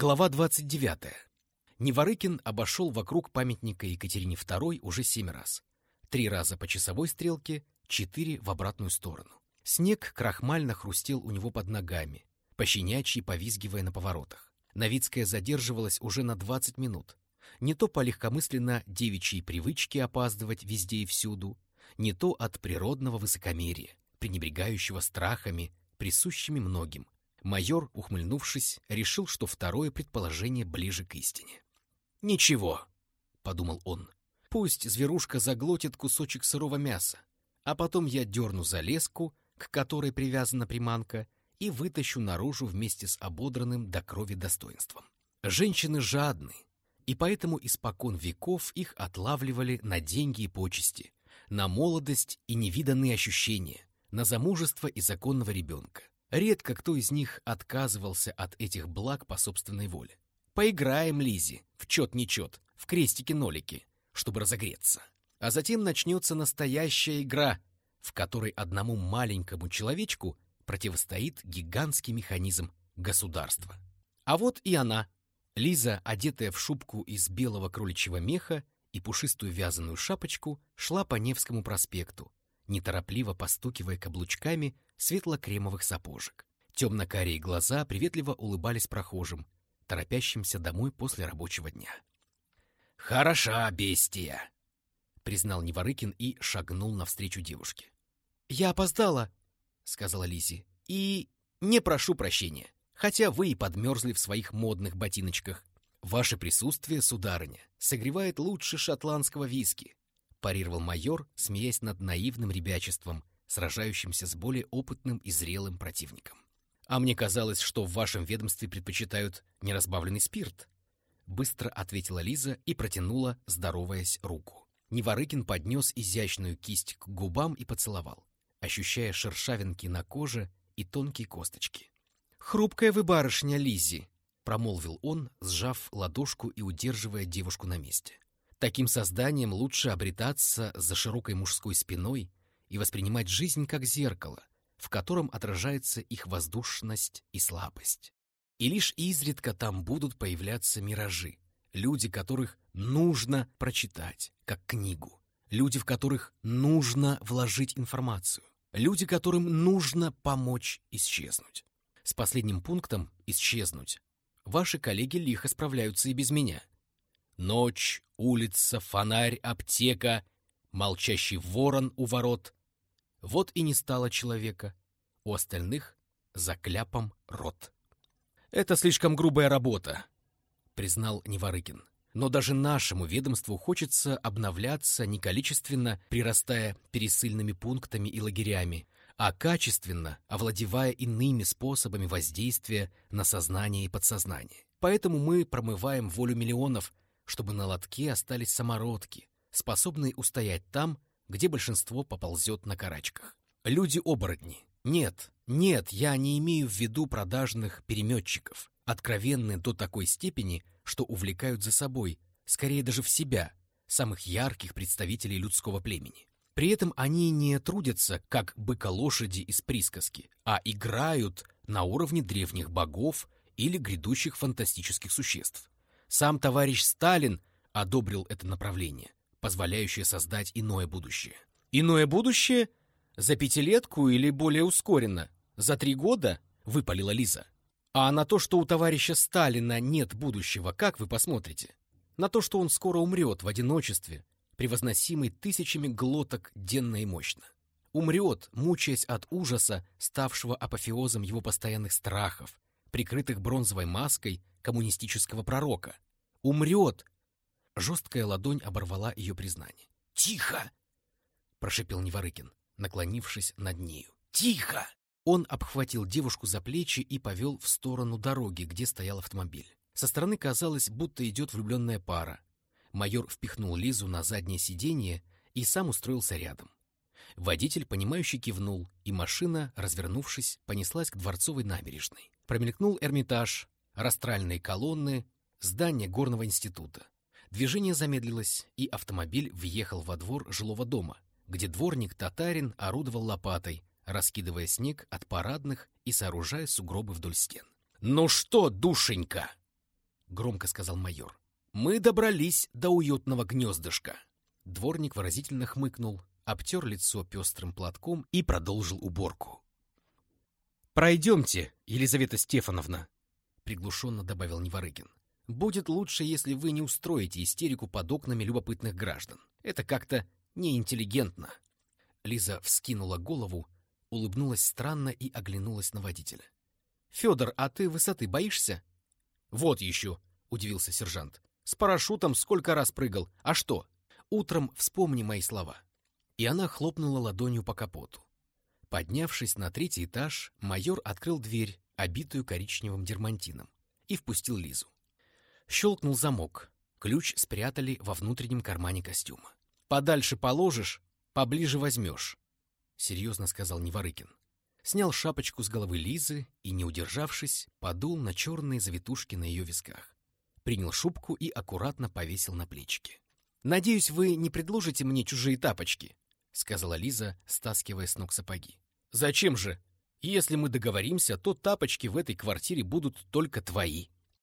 Глава 29. Неворыкин обошел вокруг памятника Екатерине II уже семь раз. Три раза по часовой стрелке, четыре в обратную сторону. Снег крахмально хрустел у него под ногами, пощенячьи повизгивая на поворотах. Новицкая задерживалась уже на 20 минут. Не то по легкомысленно девичьей привычке опаздывать везде и всюду, не то от природного высокомерия, пренебрегающего страхами, присущими многим, Майор, ухмыльнувшись, решил, что второе предположение ближе к истине. «Ничего», — подумал он, — «пусть зверушка заглотит кусочек сырого мяса, а потом я дерну за леску, к которой привязана приманка, и вытащу наружу вместе с ободранным до крови достоинством. Женщины жадны, и поэтому испокон веков их отлавливали на деньги и почести, на молодость и невиданные ощущения, на замужество и законного ребенка. Редко кто из них отказывался от этих благ по собственной воле. Поиграем, Лизи, в чет-нечет, в крестики-нолики, чтобы разогреться. А затем начнется настоящая игра, в которой одному маленькому человечку противостоит гигантский механизм государства. А вот и она. Лиза, одетая в шубку из белого кроличьего меха и пушистую вязаную шапочку, шла по Невскому проспекту, неторопливо постукивая каблучками светло-кремовых сапожек. Темно-карие глаза приветливо улыбались прохожим, торопящимся домой после рабочего дня. «Хороша бестия!» — признал Неворыкин и шагнул навстречу девушке. «Я опоздала», — сказала Лизи, — «и не прошу прощения, хотя вы и подмерзли в своих модных ботиночках. Ваше присутствие, сударыня, согревает лучше шотландского виски парировал майор, смеясь над наивным ребячеством, сражающимся с более опытным и зрелым противником. «А мне казалось, что в вашем ведомстве предпочитают неразбавленный спирт», быстро ответила Лиза и протянула, здороваясь, руку. Неворыкин поднес изящную кисть к губам и поцеловал, ощущая шершавинки на коже и тонкие косточки. «Хрупкая вы барышня, Лизи!» — промолвил он, сжав ладошку и удерживая девушку на месте. Таким созданием лучше обретаться за широкой мужской спиной и воспринимать жизнь как зеркало, в котором отражается их воздушность и слабость. И лишь изредка там будут появляться миражи, люди, которых нужно прочитать, как книгу, люди, в которых нужно вложить информацию, люди, которым нужно помочь исчезнуть. С последним пунктом «исчезнуть» ваши коллеги лихо справляются и без меня. Ночь, улица, фонарь, аптека, молчащий ворон у ворот. Вот и не стало человека. У остальных за кляпом рот. «Это слишком грубая работа», — признал Неворыкин. «Но даже нашему ведомству хочется обновляться не количественно, прирастая пересыльными пунктами и лагерями, а качественно, овладевая иными способами воздействия на сознание и подсознание. Поэтому мы промываем волю миллионов, чтобы на лотке остались самородки, способные устоять там, где большинство поползет на карачках. Люди-оборотни. Нет, нет, я не имею в виду продажных переметчиков, откровенные до такой степени, что увлекают за собой, скорее даже в себя, самых ярких представителей людского племени. При этом они не трудятся, как быка-лошади из присказки, а играют на уровне древних богов или грядущих фантастических существ. Сам товарищ Сталин одобрил это направление, позволяющее создать иное будущее. Иное будущее? За пятилетку или более ускоренно? За три года? Выпалила Лиза. А на то, что у товарища Сталина нет будущего, как вы посмотрите? На то, что он скоро умрет в одиночестве, превозносимый тысячами глоток денно и мощно. Умрет, мучаясь от ужаса, ставшего апофеозом его постоянных страхов, прикрытых бронзовой маской коммунистического пророка. Умрет! Жесткая ладонь оборвала ее признание. «Тихо!» — прошипел Неворыкин, наклонившись над нею. «Тихо!» Он обхватил девушку за плечи и повел в сторону дороги, где стоял автомобиль. Со стороны казалось, будто идет влюбленная пара. Майор впихнул Лизу на заднее сиденье и сам устроился рядом. Водитель, понимающе кивнул, и машина, развернувшись, понеслась к Дворцовой набережной. Промелькнул Эрмитаж, растральные колонны, здание горного института. Движение замедлилось, и автомобиль въехал во двор жилого дома, где дворник-татарин орудовал лопатой, раскидывая снег от парадных и сооружая сугробы вдоль стен. «Ну что, душенька!» громко сказал майор. Мы добрались до уютного гнездышка. Дворник выразительно хмыкнул, обтер лицо пестрым платком и продолжил уборку. «Пройдемте, Елизавета Стефановна», — приглушенно добавил Неворыгин. «Будет лучше, если вы не устроите истерику под окнами любопытных граждан. Это как-то неинтеллигентно». Лиза вскинула голову, улыбнулась странно и оглянулась на водителя. «Федор, а ты высоты боишься?» «Вот еще», — удивился сержант. С парашютом сколько раз прыгал. А что? Утром вспомни мои слова. И она хлопнула ладонью по капоту. Поднявшись на третий этаж, майор открыл дверь, обитую коричневым дермантином, и впустил Лизу. Щелкнул замок. Ключ спрятали во внутреннем кармане костюма. «Подальше положишь, поближе возьмешь», — серьезно сказал Неворыкин. Снял шапочку с головы Лизы и, не удержавшись, подул на черные завитушки на ее висках принял шубку и аккуратно повесил на плечики. «Надеюсь, вы не предложите мне чужие тапочки», — сказала Лиза, стаскивая с ног сапоги. «Зачем же? Если мы договоримся, то тапочки в этой квартире будут только твои».